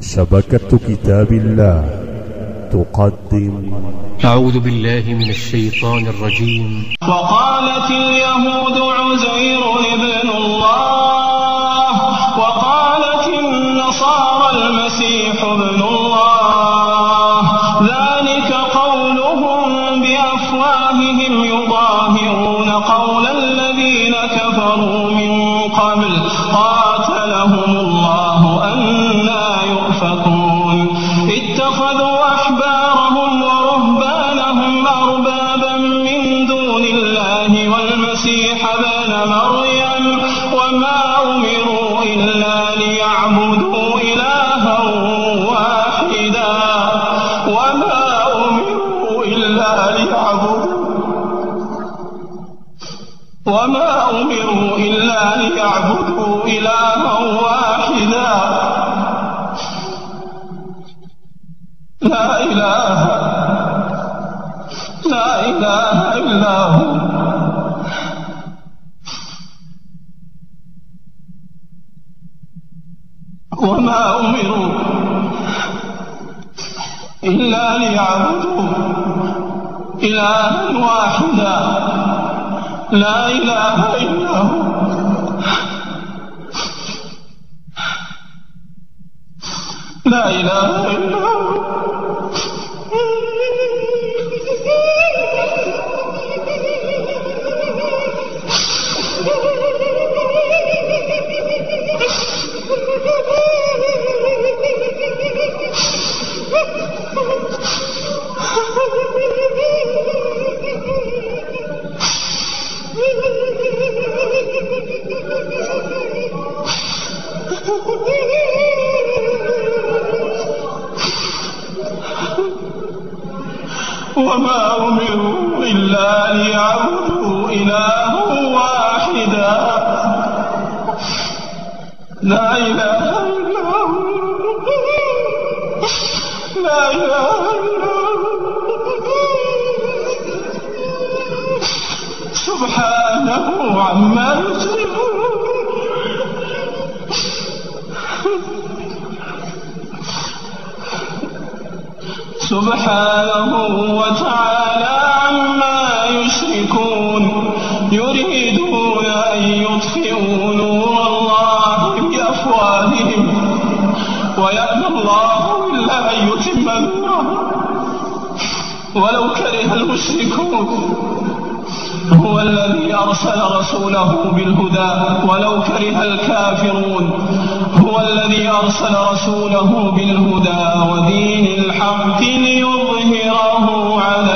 شبكة كتاب الله تقدم. أعوذ بالله من الشيطان الرجيم. وقالت اليهود عزير ابن الله وقالت النصارى المسيح ابن الله. ذلك قولهم بأفواههم يظاهرون قول الذين كفروا. الله والمسيح ابن مريم وما أمروا إلا ليعبدوا إلها واحدا وما أمروا إلا ليعبدوا وما أمروا إلا ليعبدوا إلها واحدا. لا إله لا إله إلا هو. وما أمروا إلا ليعبدوا إلها واحدا. لا إله إلا هو. لا إله إلا هو وما أمروا إلا ليعبدوا إله واحدا. لا إله إلا هو. لا إله إلا هو. سبحانه عما يشركون. سبحانه وتعالى عما يشركون. يريدون أن يطفئوا نور الله بأفواههم. ويأبى الله إلا أن يتم نوره. ولو كره المشركون. هو الذي أرسل رسوله بالهدى. ولو كره الكافرون. أرسل رسوله بالهدى ودين الحق ليظهره على